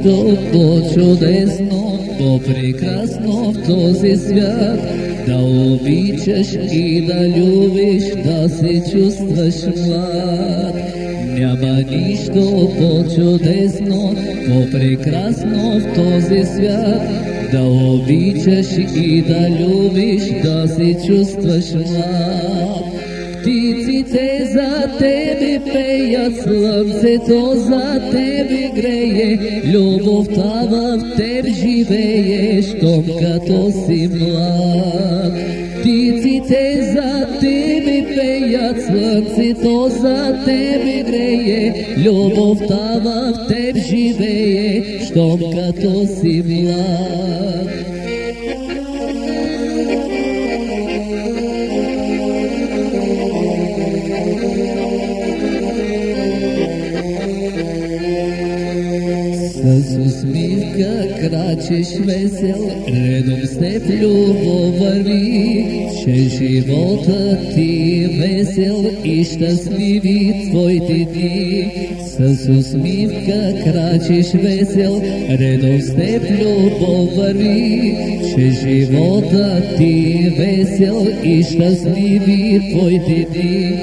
Нищо по-чудесно, по-прекрасно в този свят, да обичаш и да любиш, да се чувстваш млад. Няма нищо по-чудесно, по-прекрасно в този свят, da običe și i da ljubiš, da si čustvaš mlad. Птиците за тебе пеят, слънцето за тебе грее, любовта в теб живее, щом като си млад. Птиците за тебе пеят, слънцето за тебе грее, любовта в теб живее, щом като си млад. С усмивка крачеш весел, редом с теб любов върви, че живота ти е весел и щастливи твоите дни. С усмивка крачеш весел, редом с теб любов върви, че живота ти е весел и щастливи твоите дни.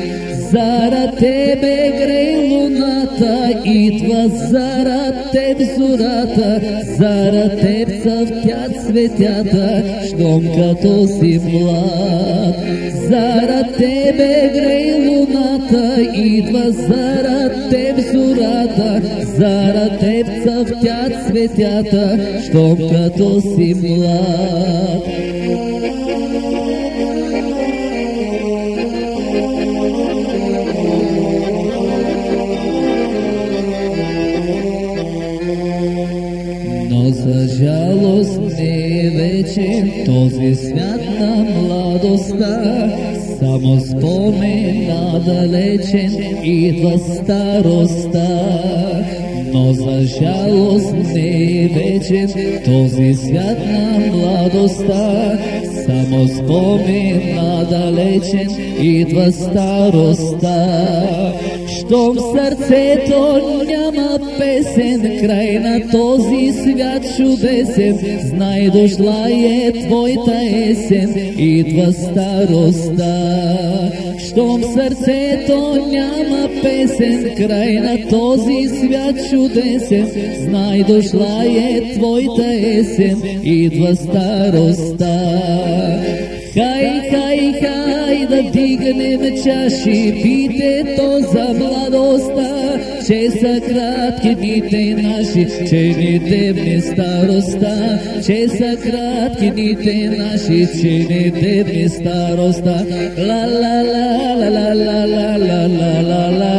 Зара тебе грей луната, идва зара теб зората, зара теб цъфтят светята, щом като си млад. Зара тебе грей луната, идва зара теб зората, зара теб цъфтят светята, щом като си млад. Но за жалост не вече този свят на младостта, само спомена далечен идва старостта. Но за жалост не вечен този свят на младостта, само спомена далечен идва старостта. Щом сърцето няма песен, край на този свят чудесен, знай дошла е твоята есен, идва старостта. Щом сърцето няма песен, край на този свят чудесен, знай дошла е твоята есен, идва старостта. Хай, хай, хай, да дигнем чаши, питето за младостта, че са кратки дните наши, че ни дебне старостта, че са кратки дните наши, че ни дебне старостта. Ла ла ла ла ла ла ла ла ла ла ла